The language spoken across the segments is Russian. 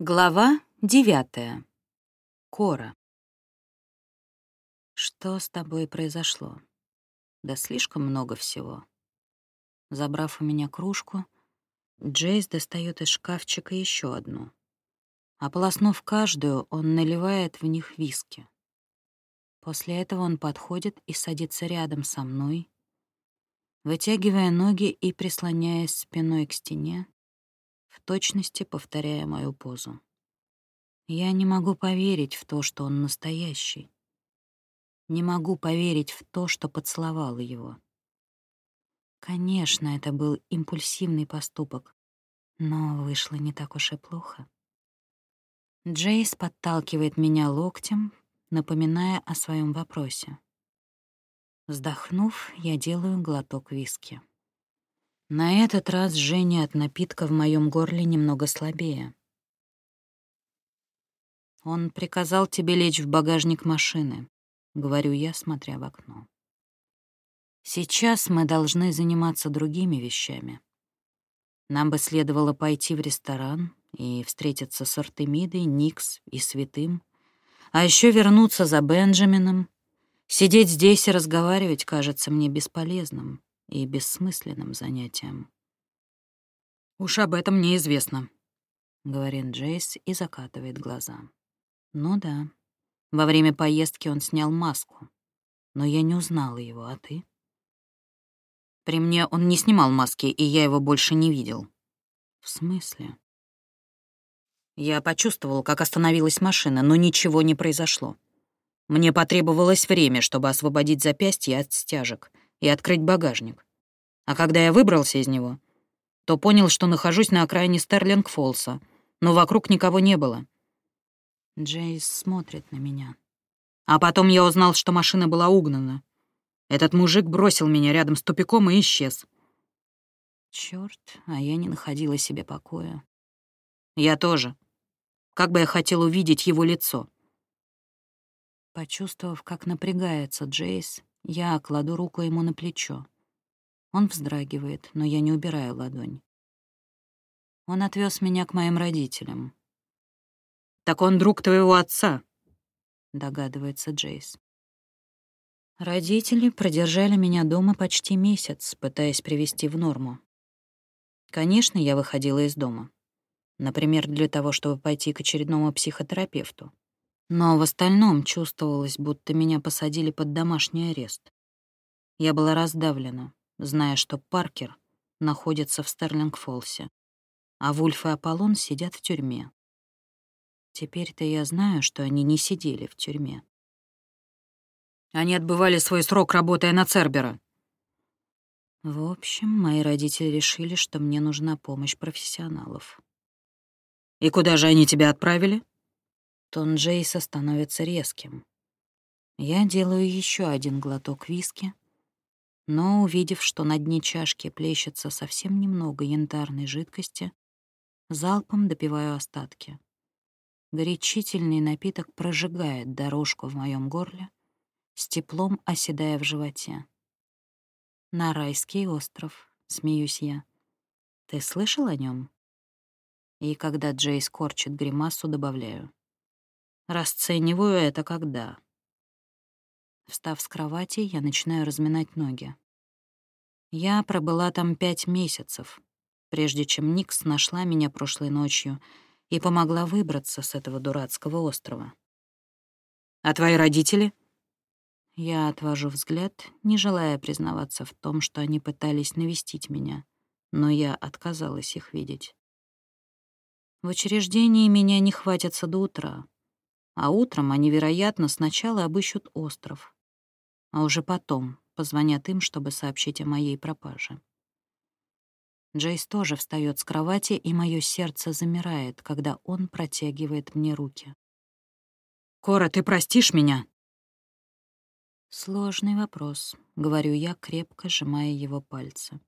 Глава девятая. Кора. Что с тобой произошло? Да слишком много всего. Забрав у меня кружку, Джейс достает из шкафчика еще одну. Ополоснув каждую, он наливает в них виски. После этого он подходит и садится рядом со мной, вытягивая ноги и прислоняясь спиной к стене, точности повторяя мою позу. Я не могу поверить в то, что он настоящий. Не могу поверить в то, что поцеловала его. Конечно, это был импульсивный поступок, но вышло не так уж и плохо. Джейс подталкивает меня локтем, напоминая о своем вопросе. Вздохнув, я делаю глоток виски. На этот раз жжение от напитка в моем горле немного слабее. «Он приказал тебе лечь в багажник машины», — говорю я, смотря в окно. «Сейчас мы должны заниматься другими вещами. Нам бы следовало пойти в ресторан и встретиться с Артемидой, Никс и Святым, а еще вернуться за Бенджамином. Сидеть здесь и разговаривать кажется мне бесполезным и бессмысленным занятием. «Уж об этом мне известно», — говорит Джейс и закатывает глаза. «Ну да, во время поездки он снял маску, но я не узнала его, а ты?» «При мне он не снимал маски, и я его больше не видел». «В смысле?» Я почувствовал, как остановилась машина, но ничего не произошло. Мне потребовалось время, чтобы освободить запястье от стяжек — и открыть багажник. А когда я выбрался из него, то понял, что нахожусь на окраине Стерлинг-Фолса, но вокруг никого не было. Джейс смотрит на меня. А потом я узнал, что машина была угнана. Этот мужик бросил меня рядом с тупиком и исчез. Чёрт, а я не находила себе покоя. Я тоже. Как бы я хотел увидеть его лицо. Почувствовав, как напрягается Джейс, я кладу руку ему на плечо. Он вздрагивает, но я не убираю ладонь. Он отвез меня к моим родителям. «Так он друг твоего отца», — догадывается Джейс. Родители продержали меня дома почти месяц, пытаясь привести в норму. Конечно, я выходила из дома. Например, для того, чтобы пойти к очередному психотерапевту. Но в остальном чувствовалось, будто меня посадили под домашний арест. Я была раздавлена, зная, что Паркер находится в Стерлинг-Фолсе, а Вульф и Аполлон сидят в тюрьме. Теперь-то я знаю, что они не сидели в тюрьме. Они отбывали свой срок, работая на Цербера. В общем, мои родители решили, что мне нужна помощь профессионалов. «И куда же они тебя отправили?» Тон Джейса становится резким. Я делаю еще один глоток виски, но, увидев, что на дне чашки плещется совсем немного янтарной жидкости, залпом допиваю остатки. Горячительный напиток прожигает дорожку в моем горле, с теплом оседая в животе. «На райский остров», — смеюсь я. «Ты слышал о нем? И когда Джейс корчит гримасу, добавляю. Расцениваю это когда. Встав с кровати, я начинаю разминать ноги. Я пробыла там пять месяцев, прежде чем Никс нашла меня прошлой ночью и помогла выбраться с этого дурацкого острова. «А твои родители?» Я отвожу взгляд, не желая признаваться в том, что они пытались навестить меня, но я отказалась их видеть. В учреждении меня не хватится до утра, а утром они, вероятно, сначала обыщут остров, а уже потом позвонят им, чтобы сообщить о моей пропаже. Джейс тоже встает с кровати, и мое сердце замирает, когда он протягивает мне руки. «Кора, ты простишь меня?» «Сложный вопрос», — говорю я, крепко сжимая его пальцы.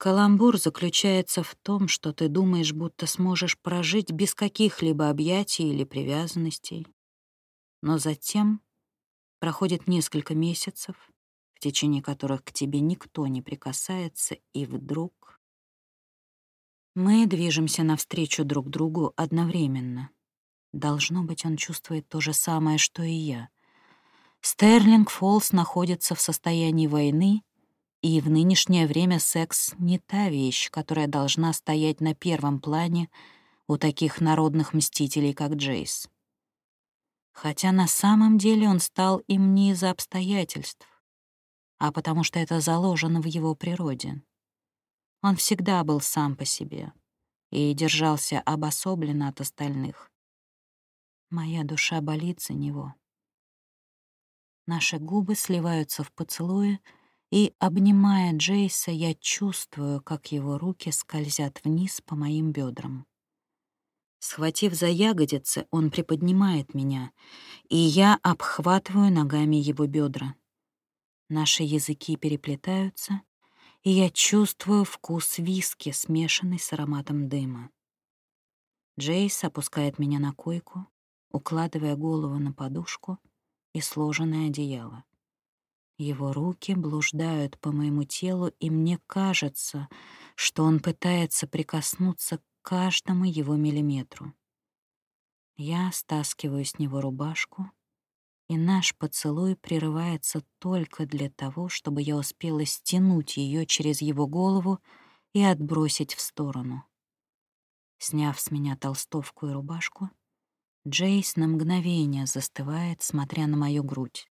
Каламбур заключается в том, что ты думаешь, будто сможешь прожить без каких-либо объятий или привязанностей. Но затем проходит несколько месяцев, в течение которых к тебе никто не прикасается, и вдруг... Мы движемся навстречу друг другу одновременно. Должно быть, он чувствует то же самое, что и я. Стерлинг Фолс находится в состоянии войны, и в нынешнее время секс не та вещь, которая должна стоять на первом плане у таких народных мстителей, как Джейс. Хотя на самом деле он стал им не из-за обстоятельств, а потому что это заложено в его природе. Он всегда был сам по себе и держался обособленно от остальных. Моя душа болит за него. Наши губы сливаются в поцелуе, и, обнимая Джейса, я чувствую, как его руки скользят вниз по моим бедрам. Схватив за ягодицы, он приподнимает меня, и я обхватываю ногами его бедра. Наши языки переплетаются, и я чувствую вкус виски, смешанный с ароматом дыма. Джейс опускает меня на койку, укладывая голову на подушку и сложенное одеяло. Его руки блуждают по моему телу, и мне кажется, что он пытается прикоснуться к каждому его миллиметру. Я стаскиваю с него рубашку, и наш поцелуй прерывается только для того, чтобы я успела стянуть ее через его голову и отбросить в сторону. Сняв с меня толстовку и рубашку, Джейс на мгновение застывает, смотря на мою грудь.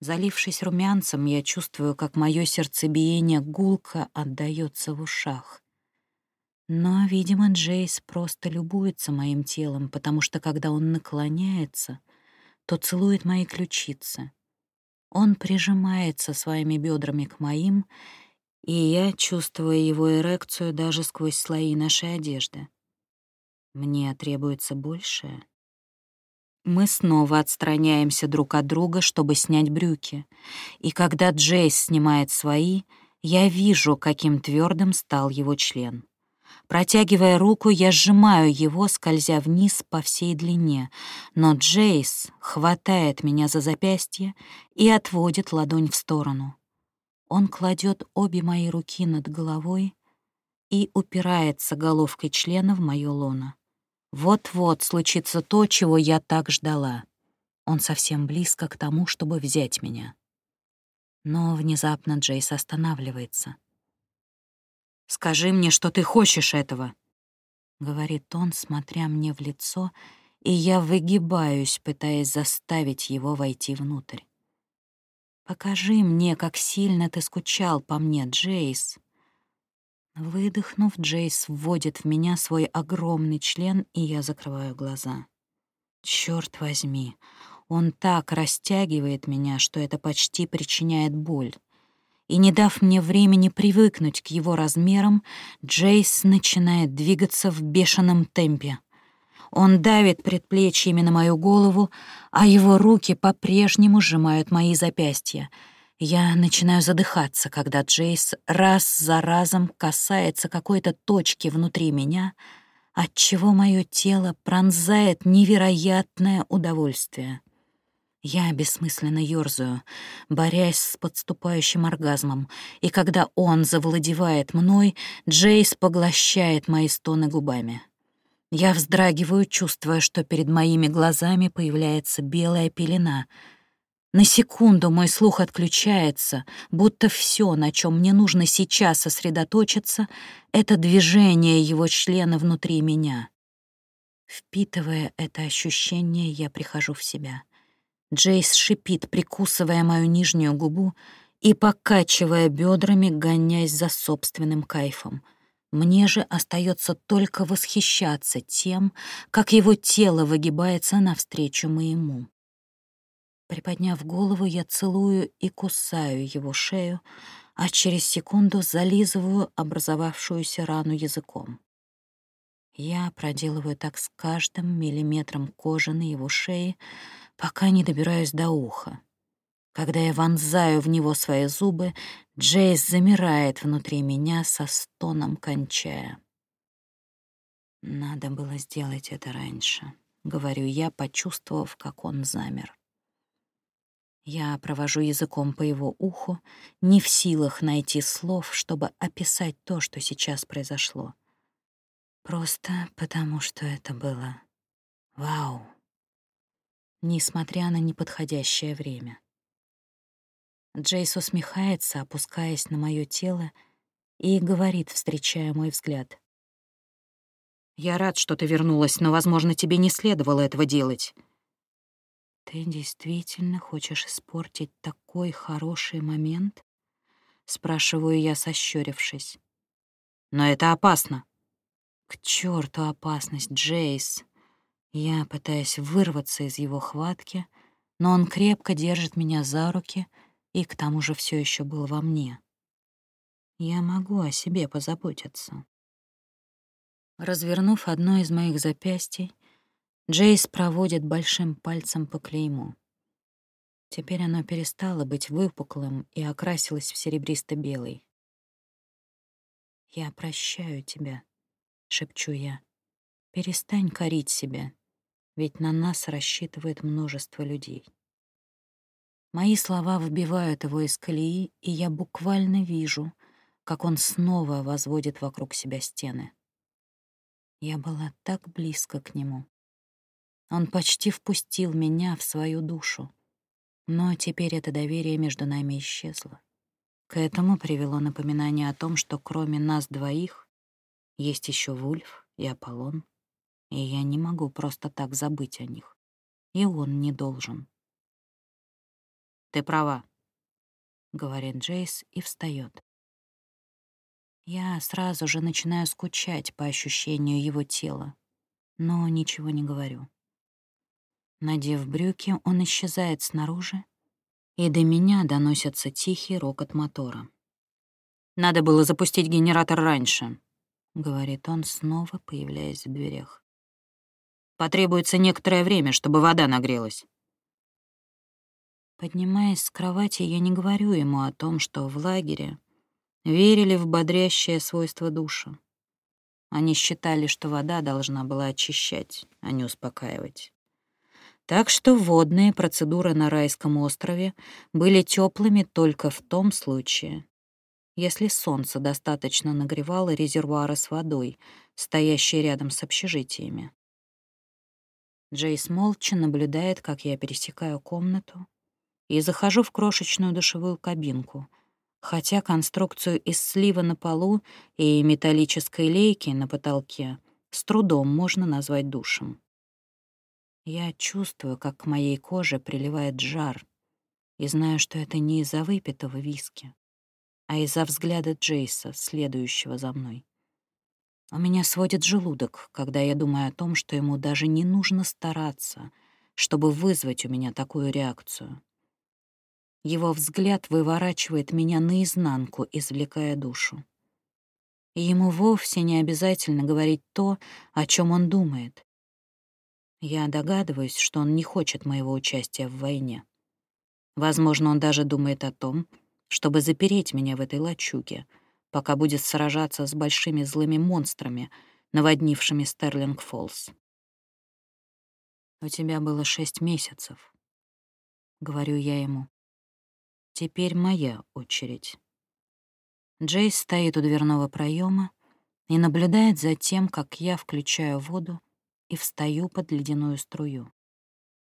Залившись румянцем, я чувствую, как мое сердцебиение гулко отдаётся в ушах. Но, видимо, Джейс просто любуется моим телом, потому что, когда он наклоняется, то целует мои ключицы. Он прижимается своими бедрами к моим, и я чувствую его эрекцию даже сквозь слои нашей одежды. Мне требуется большее. Мы снова отстраняемся друг от друга, чтобы снять брюки. И когда Джейс снимает свои, я вижу, каким твердым стал его член. Протягивая руку, я сжимаю его, скользя вниз по всей длине, но Джейс хватает меня за запястье и отводит ладонь в сторону. Он кладет обе мои руки над головой и упирается головкой члена в моё лоно. Вот-вот случится то, чего я так ждала. Он совсем близко к тому, чтобы взять меня. Но внезапно Джейс останавливается. «Скажи мне, что ты хочешь этого», — говорит он, смотря мне в лицо, и я выгибаюсь, пытаясь заставить его войти внутрь. «Покажи мне, как сильно ты скучал по мне, Джейс». Выдохнув, Джейс вводит в меня свой огромный член, и я закрываю глаза. Черт возьми, он так растягивает меня, что это почти причиняет боль и, не дав мне времени привыкнуть к его размерам, Джейс начинает двигаться в бешеном темпе. Он давит предплечьями на мою голову, а его руки по-прежнему сжимают мои запястья. Я начинаю задыхаться, когда Джейс раз за разом касается какой-то точки внутри меня, отчего мое тело пронзает невероятное удовольствие. Я бессмысленно ёрзаю, борясь с подступающим оргазмом, и когда он завладевает мной, Джейс поглощает мои стоны губами. Я вздрагиваю, чувствуя, что перед моими глазами появляется белая пелена. На секунду мой слух отключается, будто все, на чем мне нужно сейчас сосредоточиться, — это движение его члена внутри меня. Впитывая это ощущение, я прихожу в себя — Джейс шипит, прикусывая мою нижнюю губу и покачивая бедрами, гоняясь за собственным кайфом. Мне же остается только восхищаться тем, как его тело выгибается навстречу моему. Приподняв голову, я целую и кусаю его шею, а через секунду зализываю образовавшуюся рану языком. Я проделываю так с каждым миллиметром кожи на его шее, пока не добираюсь до уха. Когда я вонзаю в него свои зубы, Джейс замирает внутри меня со стоном кончая. «Надо было сделать это раньше», — говорю я, почувствовав, как он замер. Я провожу языком по его уху, не в силах найти слов, чтобы описать то, что сейчас произошло. Просто потому, что это было вау, несмотря на неподходящее время. Джейс усмехается, опускаясь на моё тело, и говорит, встречая мой взгляд. «Я рад, что ты вернулась, но, возможно, тебе не следовало этого делать». «Ты действительно хочешь испортить такой хороший момент?» — спрашиваю я, сощурившись. «Но это опасно». «К чёрту опасность, Джейс!» Я пытаюсь вырваться из его хватки, но он крепко держит меня за руки и к тому же все еще был во мне. Я могу о себе позаботиться. Развернув одно из моих запястий, Джейс проводит большим пальцем по клейму. Теперь оно перестало быть выпуклым и окрасилось в серебристо-белый. «Я прощаю тебя», — шепчу я. «Перестань корить себя, ведь на нас рассчитывает множество людей». Мои слова выбивают его из колеи, и я буквально вижу — как он снова возводит вокруг себя стены. Я была так близко к нему. Он почти впустил меня в свою душу, но теперь это доверие между нами исчезло. К этому привело напоминание о том, что кроме нас двоих есть еще Вульф и Аполлон, и я не могу просто так забыть о них. И он не должен. «Ты права», — говорит Джейс и встает. Я сразу же начинаю скучать по ощущению его тела, но ничего не говорю. Надев брюки, он исчезает снаружи, и до меня доносится тихий рокот мотора. «Надо было запустить генератор раньше», — говорит он, снова появляясь в дверях. «Потребуется некоторое время, чтобы вода нагрелась». Поднимаясь с кровати, я не говорю ему о том, что в лагере верили в бодрящее свойство душа. Они считали, что вода должна была очищать, а не успокаивать. Так что водные процедуры на райском острове были теплыми только в том случае, если солнце достаточно нагревало резервуары с водой, стоящие рядом с общежитиями. Джейс молча наблюдает, как я пересекаю комнату и захожу в крошечную душевую кабинку, хотя конструкцию из слива на полу и металлической лейки на потолке с трудом можно назвать душем. Я чувствую, как к моей коже приливает жар, и знаю, что это не из-за выпитого виски, а из-за взгляда Джейса, следующего за мной. У меня сводит желудок, когда я думаю о том, что ему даже не нужно стараться, чтобы вызвать у меня такую реакцию. Его взгляд выворачивает меня наизнанку, извлекая душу. И ему вовсе не обязательно говорить то, о чем он думает. Я догадываюсь, что он не хочет моего участия в войне. Возможно, он даже думает о том, чтобы запереть меня в этой лачуге, пока будет сражаться с большими злыми монстрами, наводнившими Стерлинг-Фоллс. «У тебя было шесть месяцев», — говорю я ему. Теперь моя очередь. Джейс стоит у дверного проема и наблюдает за тем, как я включаю воду и встаю под ледяную струю.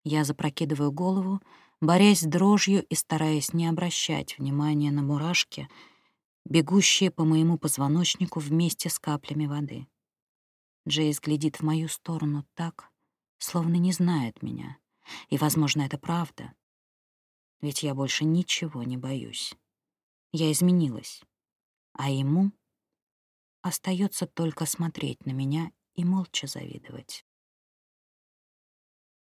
Я запрокидываю голову, борясь с дрожью и стараясь не обращать внимания на мурашки, бегущие по моему позвоночнику вместе с каплями воды. Джейс глядит в мою сторону так, словно не знает меня. И, возможно, это правда ведь я больше ничего не боюсь. Я изменилась, а ему остается только смотреть на меня и молча завидовать.